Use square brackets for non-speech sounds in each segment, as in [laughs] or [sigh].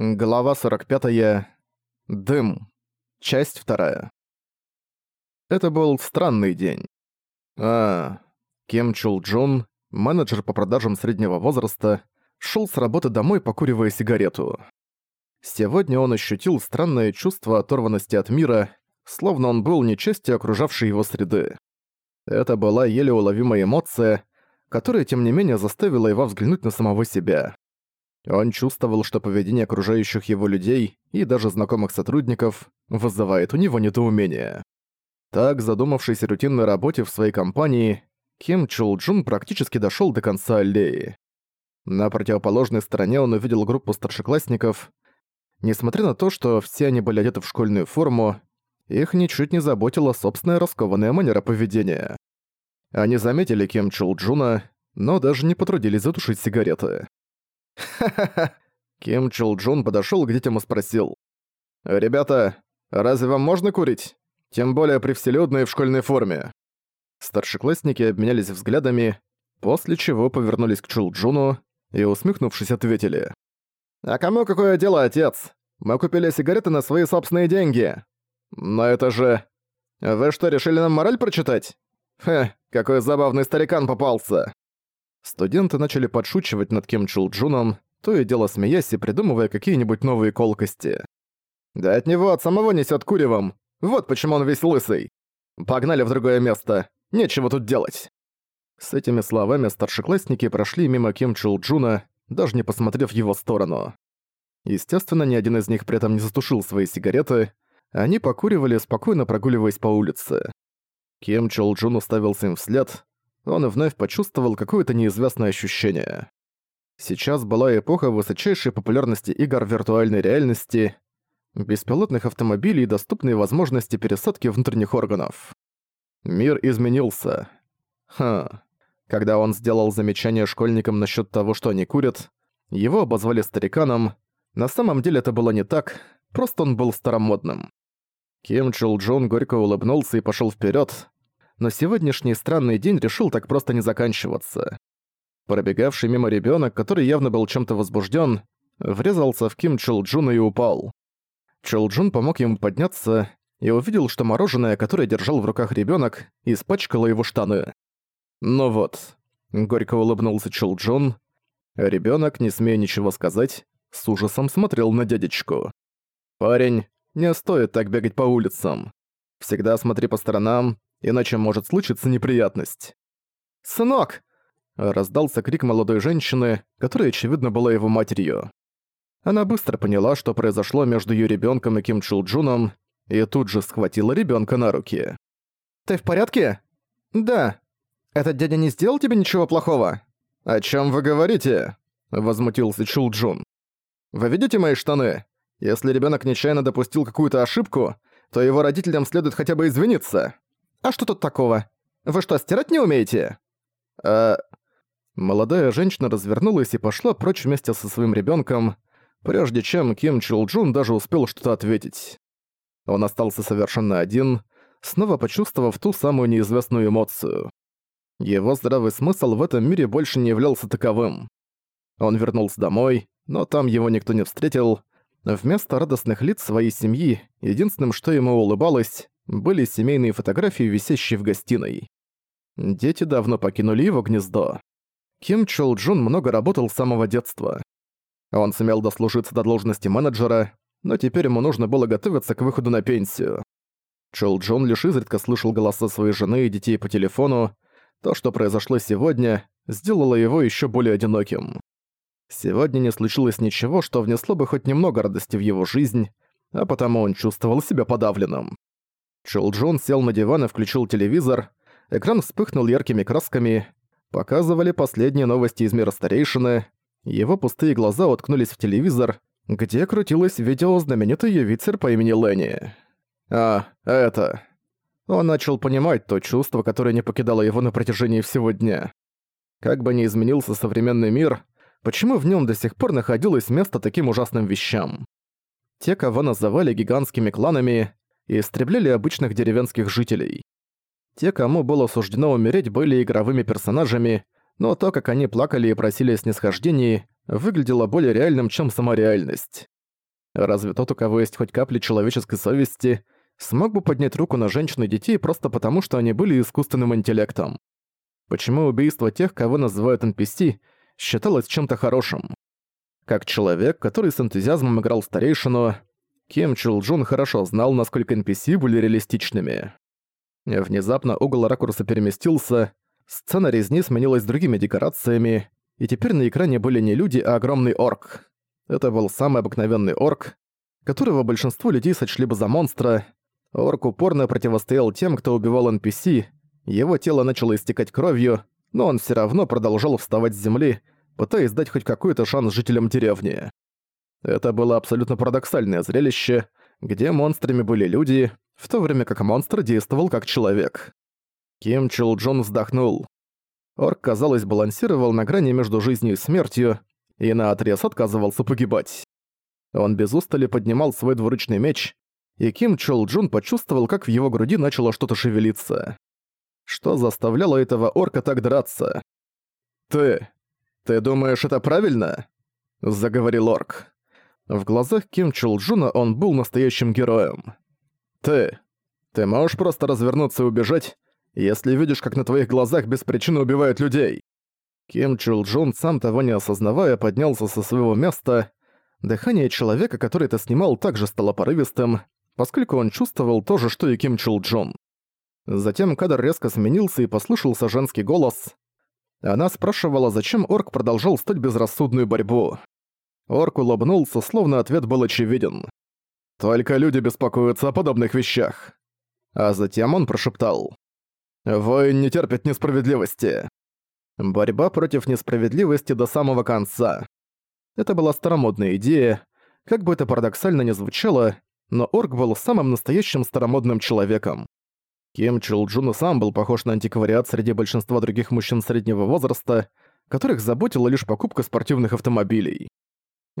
Глава 45. Дым. Часть вторая. Это был странный день. А, Ким Чул Джун, менеджер по продажам среднего возраста, шел с работы домой, покуривая сигарету. Сегодня он ощутил странное чувство оторванности от мира, словно он был не частью окружавшей его среды. Это была еле уловимая эмоция, которая, тем не менее, заставила его взглянуть на самого себя. Он чувствовал, что поведение окружающих его людей и даже знакомых сотрудников вызывает у него недоумение. Так, задумавшись о рутинной работе в своей компании, Ким Чул Джун практически дошёл до конца аллеи. На противоположной стороне он увидел группу старшеклассников. Несмотря на то, что все они были одеты в школьную форму, их ничуть не заботила собственная раскованная манера поведения. Они заметили Ким Чул Джуна, но даже не потрудились затушить сигареты. Ха-ха-ха. [laughs] Ким Чул Джун подошёл к детям и спросил. «Ребята, разве вам можно курить? Тем более при вселюдной в школьной форме». Старшеклассники обменялись взглядами, после чего повернулись к Чул Джуну и, усмехнувшись, ответили. «А кому какое дело, отец? Мы купили сигареты на свои собственные деньги. Но это же... Вы что, решили нам мораль прочитать? Хе, какой забавный старикан попался!» Студенты начали подшучивать над Ким Чул Джуном, то и дело смеясь и придумывая какие-нибудь новые колкости. «Да от него от самого несёт куревом. Вот почему он весь лысый. Погнали в другое место. Нечего тут делать». С этими словами старшеклассники прошли мимо Ким Чул Джуна, даже не посмотрев в его сторону. Естественно, ни один из них при этом не затушил свои сигареты, они покуривали, спокойно прогуливаясь по улице. Ким Чул Джун уставился им вслед, он вновь почувствовал какое-то неизвестное ощущение. Сейчас была эпоха высочайшей популярности игр виртуальной реальности, беспилотных автомобилей и доступные возможности пересадки внутренних органов. Мир изменился. Ха. Когда он сделал замечание школьникам насчет того, что они курят, его обозвали стариканом. На самом деле это было не так, просто он был старомодным. Ким Чул Джун горько улыбнулся и пошел вперед, но сегодняшний странный день решил так просто не заканчиваться. Пробегавший мимо ребенок, который явно был чем-то возбужден, врезался в Ким Чулджуна и упал. Чулджун помог ему подняться и увидел, что мороженое, которое держал в руках ребенок, испачкало его штаны. «Ну вот», — горько улыбнулся Чулджун. Ребенок, не смея ничего сказать, с ужасом смотрел на дядечку. «Парень, не стоит так бегать по улицам. Всегда смотри по сторонам иначе может случиться неприятность. «Сынок!» – раздался крик молодой женщины, которая, очевидно, была его матерью. Она быстро поняла, что произошло между ее ребенком и Ким Чул Джуном, и тут же схватила ребенка на руки. «Ты в порядке?» «Да. Этот дядя не сделал тебе ничего плохого?» «О чем вы говорите?» – возмутился Чул Джун. «Вы видите мои штаны? Если ребенок нечаянно допустил какую-то ошибку, то его родителям следует хотя бы извиниться. «А что тут такого? Вы что, стирать не умеете?» «А...» Молодая женщина развернулась и пошла прочь вместе со своим ребенком, прежде чем Ким Чул Джун даже успел что-то ответить. Он остался совершенно один, снова почувствовав ту самую неизвестную эмоцию. Его здравый смысл в этом мире больше не являлся таковым. Он вернулся домой, но там его никто не встретил. Вместо радостных лиц своей семьи, единственным, что ему улыбалось, были семейные фотографии, висящие в гостиной. Дети давно покинули его гнездо. Ким Чол Джун много работал с самого детства. Он сумел дослужиться до должности менеджера, но теперь ему нужно было готовиться к выходу на пенсию. Чол Джун лишь изредка слышал голоса своей жены и детей по телефону. То, что произошло сегодня, сделало его еще более одиноким. Сегодня не случилось ничего, что внесло бы хоть немного радости в его жизнь, а потому он чувствовал себя подавленным. Чул Джон сел на диван и включил телевизор. Экран вспыхнул яркими красками. Показывали последние новости из мира старейшины. Его пустые глаза уткнулись в телевизор, где крутилось видео знаменитой ювицер по имени Ленни. А, это... Он начал понимать то чувство, которое не покидало его на протяжении всего дня. Как бы ни изменился современный мир, почему в нем до сих пор находилось место таким ужасным вещам? Те, кого называли гигантскими кланами, и истребляли обычных деревенских жителей. Те, кому было суждено умереть, были игровыми персонажами, но то, как они плакали и просили о снисхождении, выглядело более реальным, чем сама реальность. Разве тот, у кого есть хоть капля человеческой совести, смог бы поднять руку на женщин и детей просто потому, что они были искусственным интеллектом? Почему убийство тех, кого называют NPC, считалось чем-то хорошим? Как человек, который с энтузиазмом играл старейшину, Ким Чул Джун хорошо знал, насколько NPC были реалистичными. Внезапно угол ракурса переместился, сцена резни сменилась другими декорациями, и теперь на экране были не люди, а огромный орк. Это был самый обыкновенный орк, которого большинство людей сочли бы за монстра. Орк упорно противостоял тем, кто убивал NPC, его тело начало истекать кровью, но он все равно продолжал вставать с земли, пытаясь дать хоть какой-то шанс жителям деревни. Это было абсолютно парадоксальное зрелище, где монстрами были люди, в то время как монстр действовал как человек. Ким Чул Джон вздохнул. Орк, казалось, балансировал на грани между жизнью и смертью, и наотрез отказывался погибать. Он без устали поднимал свой двуручный меч, и Ким Чол Джун почувствовал, как в его груди начало что-то шевелиться. Что заставляло этого орка так драться? «Ты... ты думаешь, это правильно?» — заговорил орк. В глазах Ким Чул Джуна он был настоящим героем. «Ты... ты можешь просто развернуться и убежать, если видишь, как на твоих глазах без причины убивают людей?» Ким Чул Джун, сам того не осознавая, поднялся со своего места. Дыхание человека, который это снимал, также стало порывистым, поскольку он чувствовал то же, что и Ким Чул Джун. Затем кадр резко сменился и послышался женский голос. Она спрашивала, зачем орк продолжал стать безрассудную борьбу. Орк улыбнулся, словно ответ был очевиден. «Только люди беспокоятся о подобных вещах». А затем он прошептал. Воин не терпит несправедливости. Борьба против несправедливости до самого конца. Это была старомодная идея. Как бы это парадоксально ни звучало, но Орк был самым настоящим старомодным человеком. Ким Чул Джун сам был похож на антиквариат среди большинства других мужчин среднего возраста, которых заботила лишь покупка спортивных автомобилей.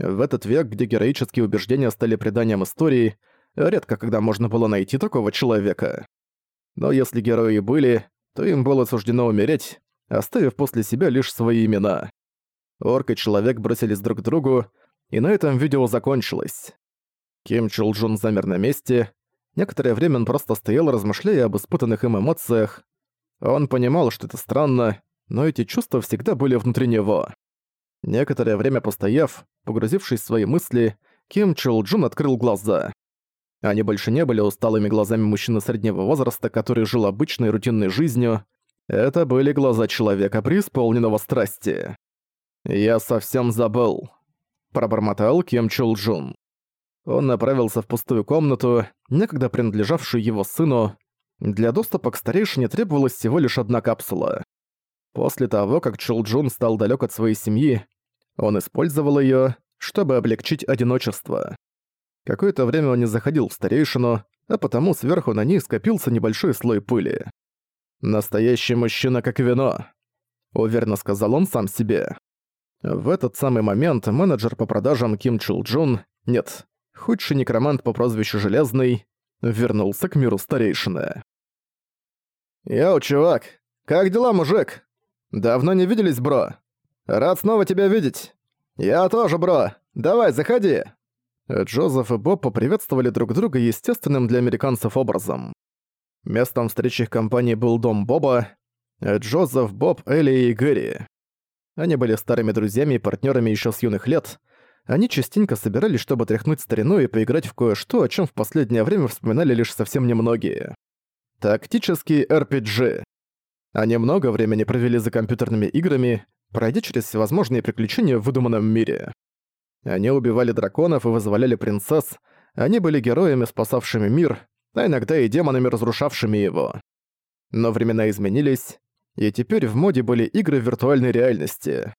В этот век, где героические убеждения стали преданием истории, редко когда можно было найти такого человека. Но если герои были, то им было суждено умереть, оставив после себя лишь свои имена. Орк и человек бросились друг к другу, и на этом видео закончилось. Ким Чул Джун замер на месте. Некоторое время он просто стоял, размышляя об испытанных им эмоциях. Он понимал, что это странно, но эти чувства всегда были внутри него. Некоторое время постояв, погрузившись в свои мысли, Ким Чул Джун открыл глаза. Они больше не были усталыми глазами мужчины среднего возраста, который жил обычной рутинной жизнью. Это были глаза человека, преисполненного страсти. «Я совсем забыл», — пробормотал Ким Чул Джун. Он направился в пустую комнату, некогда принадлежавшую его сыну. Для доступа к старейшине требовалась всего лишь одна капсула. После того, как Чул Джун стал далек от своей семьи, он использовал ее, чтобы облегчить одиночество. Какое-то время он не заходил в старейшину, а потому сверху на ней скопился небольшой слой пыли. «Настоящий мужчина как вино», — уверенно сказал он сам себе. В этот самый момент менеджер по продажам Ким Чул Джун, нет, худший некромант по прозвищу Железный, вернулся к миру старейшины. «Йоу, чувак, как дела, мужик? Давно не виделись, бро. Рад снова тебя видеть. Я тоже, бро. Давай, заходи». Джозеф и Боб поприветствовали друг друга естественным для американцев образом. Местом встречи их компании был дом Боба, Джозеф, Боб, Элли и Гэри. Они были старыми друзьями и партнерами еще с юных лет. Они частенько собирались, чтобы тряхнуть старину и поиграть в кое-что, о чем в последнее время вспоминали лишь совсем немногие. Тактический RPG. Они много времени провели за компьютерными играми, пройдя через всевозможные приключения в выдуманном мире. Они убивали драконов и вызволяли принцесс, они были героями, спасавшими мир, а иногда и демонами, разрушавшими его. Но времена изменились, и теперь в моде были игры виртуальной реальности.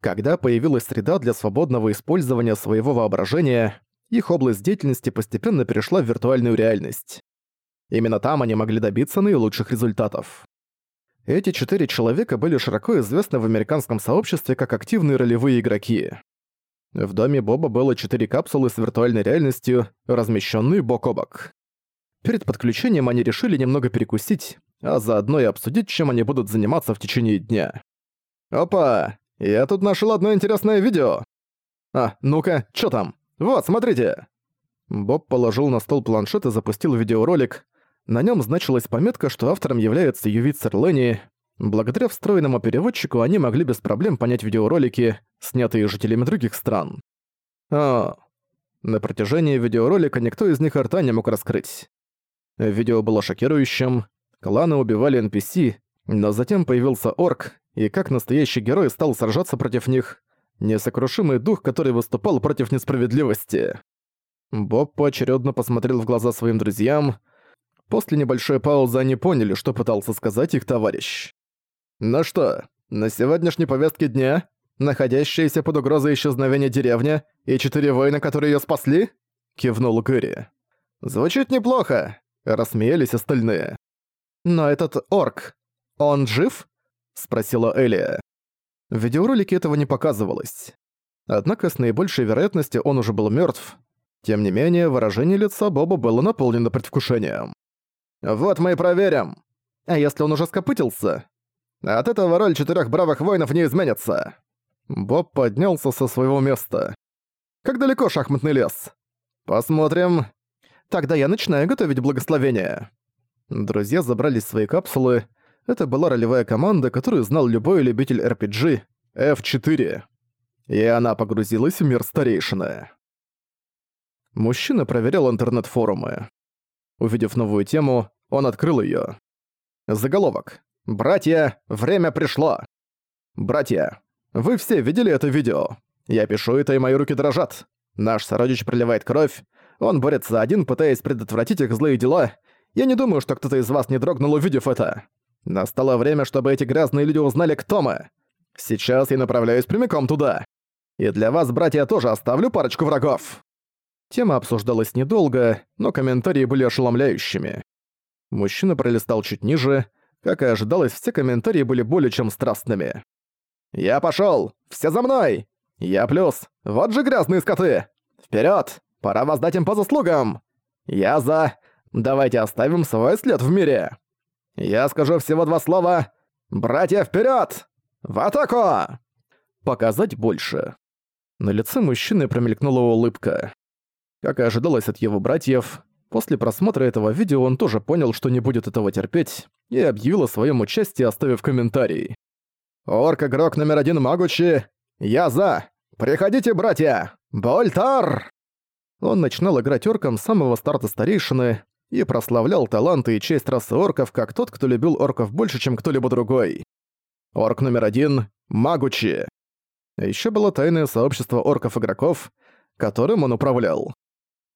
Когда появилась среда для свободного использования своего воображения, их область деятельности постепенно перешла в виртуальную реальность. Именно там они могли добиться наилучших результатов. Эти четыре человека были широко известны в американском сообществе как активные ролевые игроки. В доме Боба было четыре капсулы с виртуальной реальностью, размещенные бок о бок. Перед подключением они решили немного перекусить, а заодно и обсудить, чем они будут заниматься в течение дня. «Опа! Я тут нашел одно интересное видео!» «А, ну-ка, чё там? Вот, смотрите!» Боб положил на стол планшет и запустил видеоролик. На нем значилась пометка, что автором является Ювицер Ленни. Благодаря встроенному переводчику они могли без проблем понять видеоролики, снятые жителями других стран. А, на протяжении видеоролика никто из них рта не мог раскрыть. Видео было шокирующим. Кланы убивали NPC, но затем появился орк, и как настоящий герой стал сражаться против них. Несокрушимый дух, который выступал против несправедливости. Боб поочередно посмотрел в глаза своим друзьям. После небольшой паузы они поняли, что пытался сказать их товарищ. «Ну что, на сегодняшней повестке дня находящаяся под угрозой исчезновения деревня и четыре воина, которые её спасли?» — кивнул Гэри. «Звучит неплохо», — рассмеялись остальные. «Но этот орк, он жив?» — спросила Элия. В видеоролике этого не показывалось. Однако с наибольшей вероятностью он уже был мёртв. Тем не менее, выражение лица Боба было наполнено предвкушением. «Вот мы и проверим. А если он уже скопытился? От этого роль четырех бравых воинов не изменится. Боб поднялся со своего места. Как далеко шахматный лес? Посмотрим. Тогда я начинаю готовить благословение. Друзья забрались в свои капсулы. Это была ролевая команда, которую знал любой любитель RPG F4. И она погрузилась в мир старейшины. Мужчина проверял интернет-форумы. Увидев новую тему, он открыл её. Заголовок. «Братья, время пришло!» «Братья, вы все видели это видео? Я пишу это, и мои руки дрожат. Наш сородич проливает кровь, он борется один, пытаясь предотвратить их злые дела. Я не думаю, что кто-то из вас не дрогнул, увидев это. Настало время, чтобы эти грязные люди узнали, кто мы. Сейчас я направляюсь прямиком туда. И для вас, братья, тоже оставлю парочку врагов». Тема обсуждалась недолго, но комментарии были ошеломляющими. Мужчина пролистал чуть ниже, как и ожидалось, все комментарии были более чем страстными. «Я пошёл! Все за мной! Я плюс! Вот же грязные скоты! Вперёд! Пора воздать им по заслугам! Я за... Давайте оставим свой след в мире! Я скажу всего два слова. Братья, вперёд! В атаку!» Показать больше. На лице мужчины промелькнула улыбка. Как и ожидалось от его братьев, После просмотра этого видео он тоже понял, что не будет этого терпеть, и объявил о своем участии, оставив комментарий. «Орк-игрок номер один Магучи! Я за! Приходите, братья! Больтар!» Он начинал играть орком с самого старта старейшины и прославлял таланты и честь расы орков как тот, кто любил орков больше, чем кто-либо другой. Орк номер один — Магучи. Еще было тайное сообщество орков-игроков, которым он управлял.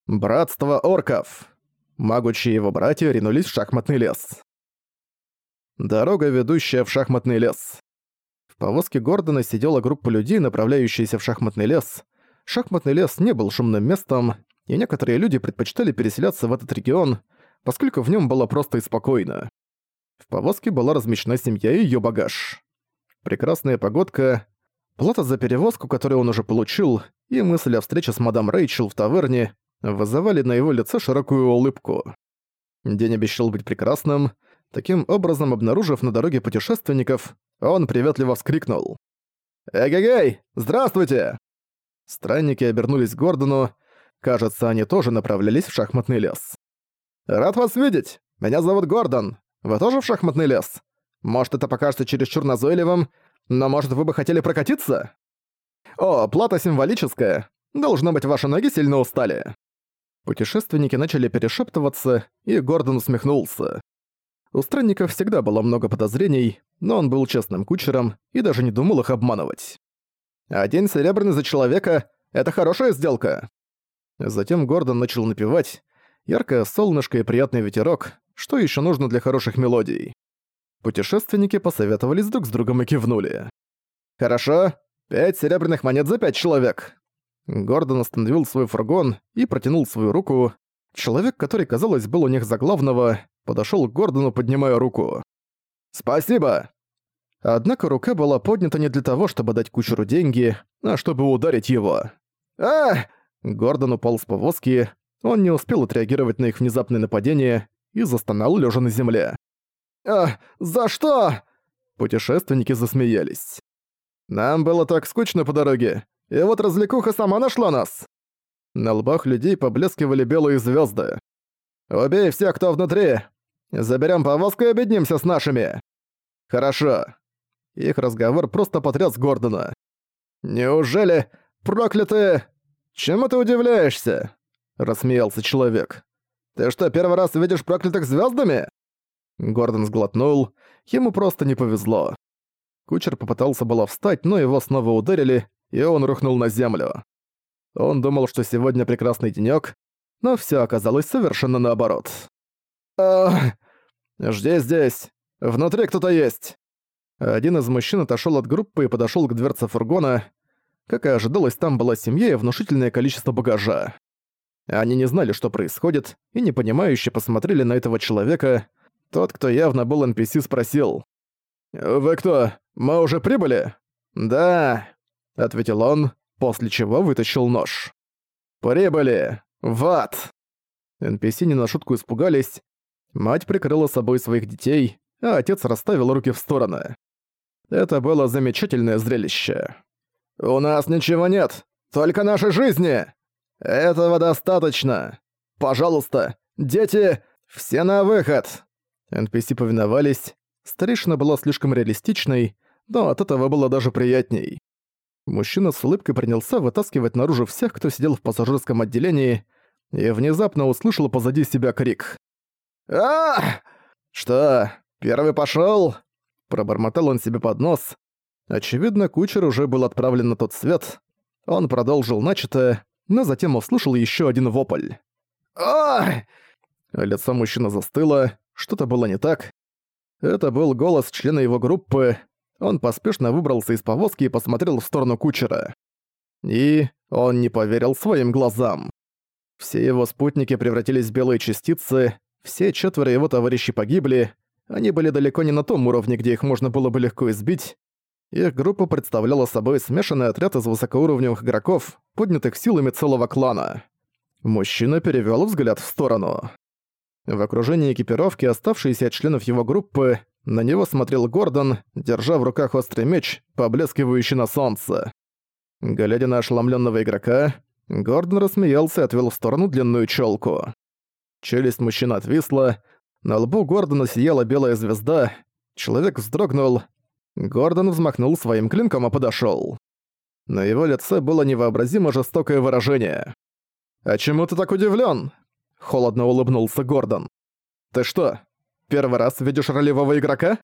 Братство орков. Магучи его братья ринулись в шахматный лес. Дорога, ведущая в шахматный лес. В повозке Гордона сидела группа людей, направляющаяся в шахматный лес. Шахматный лес не был шумным местом, и некоторые люди предпочитали переселяться в этот регион, поскольку в нем было просто и спокойно. В повозке была размещена семья и её багаж. Прекрасная погодка, плата за перевозку, которую он уже получил, и мысль о встрече с мадам Рэйчел в таверне вызывали на его лице широкую улыбку. День обещал быть прекрасным. Таким образом, обнаружив на дороге путешественников, он приветливо вскрикнул. «Эгегей! Здравствуйте!» Странники обернулись к Гордону. Кажется, они тоже направлялись в шахматный лес. «Рад вас видеть! Меня зовут Гордон. Вы тоже в шахматный лес? Может, это покажется чересчур назойливым, но может, вы бы хотели прокатиться?» «О, плата символическая. Должно быть, ваши ноги сильно устали». Путешественники начали перешептываться, и Гордон усмехнулся. У странников всегда было много подозрений, но он был честным кучером и даже не думал их обманывать. «Один серебряный за человека — это хорошая сделка!» Затем Гордон начал напевать. Яркое солнышко и приятный ветерок, что еще нужно для хороших мелодий. Путешественники посоветовались друг с другом и кивнули. «Хорошо, пять серебряных монет за пять человек!» Гордон остановил свой фургон и протянул свою руку. Человек, который, казалось, был у них за главного, подошёл к Гордону, поднимая руку. «Спасибо!» Однако рука была поднята не для того, чтобы дать кучеру деньги, а чтобы ударить его. а Гордон упал с повозки, он не успел отреагировать на их внезапное нападение и застонал лежа на земле. «А, за что?» Путешественники засмеялись. «Нам было так скучно по дороге. И вот развлекуха сама нашла нас!» На лбах людей поблескивали белые звезды. «Убей всех, кто внутри! Заберем повозку и объединимся с нашими!» «Хорошо». Их разговор просто потряс Гордона. «Неужели проклятые...» «Чему ты удивляешься?» — рассмеялся человек. «Ты что, первый раз видишь проклятых звездами? Гордон сглотнул. Ему просто не повезло. Кучер попытался было встать, но его снова ударили, и он рухнул на землю. Он думал, что сегодня прекрасный денёк, но всё оказалось совершенно наоборот. «Ах! Жди здесь! Внутри кто-то есть!» Один из мужчин отошёл от группы и подошёл к дверце фургона. Как и ожидалось, там была семья и внушительное количество багажа. Они не знали, что происходит, и непонимающе посмотрели на этого человека. Тот, кто явно был NPC, спросил. «Вы кто? Мы уже прибыли?» «Да», — ответил он, после чего вытащил нож. «Прибыли! В ад!» NPC не на шутку испугались. Мать прикрыла собой своих детей, а отец расставил руки в стороны. Это было замечательное зрелище. «У нас ничего нет, только наши жизни! Этого достаточно! Пожалуйста, дети, все на выход!» NPC повиновались. Старейшина была слишком реалистичной, но от этого было даже приятней. Мужчина с улыбкой принялся вытаскивать наружу всех, кто сидел в пассажирском отделении, и внезапно услышал позади себя крик. а «Что, первый пошёл?» Пробормотал он себе под нос. Очевидно, кучер уже был отправлен на тот свет. Он продолжил начатое, но затем услышал ещё один вопль. «Ой!» Лицо мужчины застыло, что-то было не так. Это был голос члена его группы. Он поспешно выбрался из повозки и посмотрел в сторону кучера. И он не поверил своим глазам. Все его спутники превратились в белые частицы, все четверо его товарищей погибли, они были далеко не на том уровне, где их можно было бы легко избить. Их группа представляла собой смешанный отряд из высокоуровневых игроков, поднятых силами целого клана. Мужчина перевёл взгляд в сторону. В окружении экипировки, оставшиеся от членов его группы, на него смотрел Гордон, держа в руках острый меч, поблескивающий на солнце. Глядя на ошеломленного игрока, Гордон рассмеялся и отвел в сторону длинную челку. Челюсть мужчины отвисла, на лбу Гордона сияла белая звезда, человек вздрогнул. Гордон взмахнул своим клинком и подошёл. На его лице было невообразимо жестокое выражение. «А чему ты так удивлен? Холодно улыбнулся Гордон. «Ты что, первый раз видишь ролевого игрока?»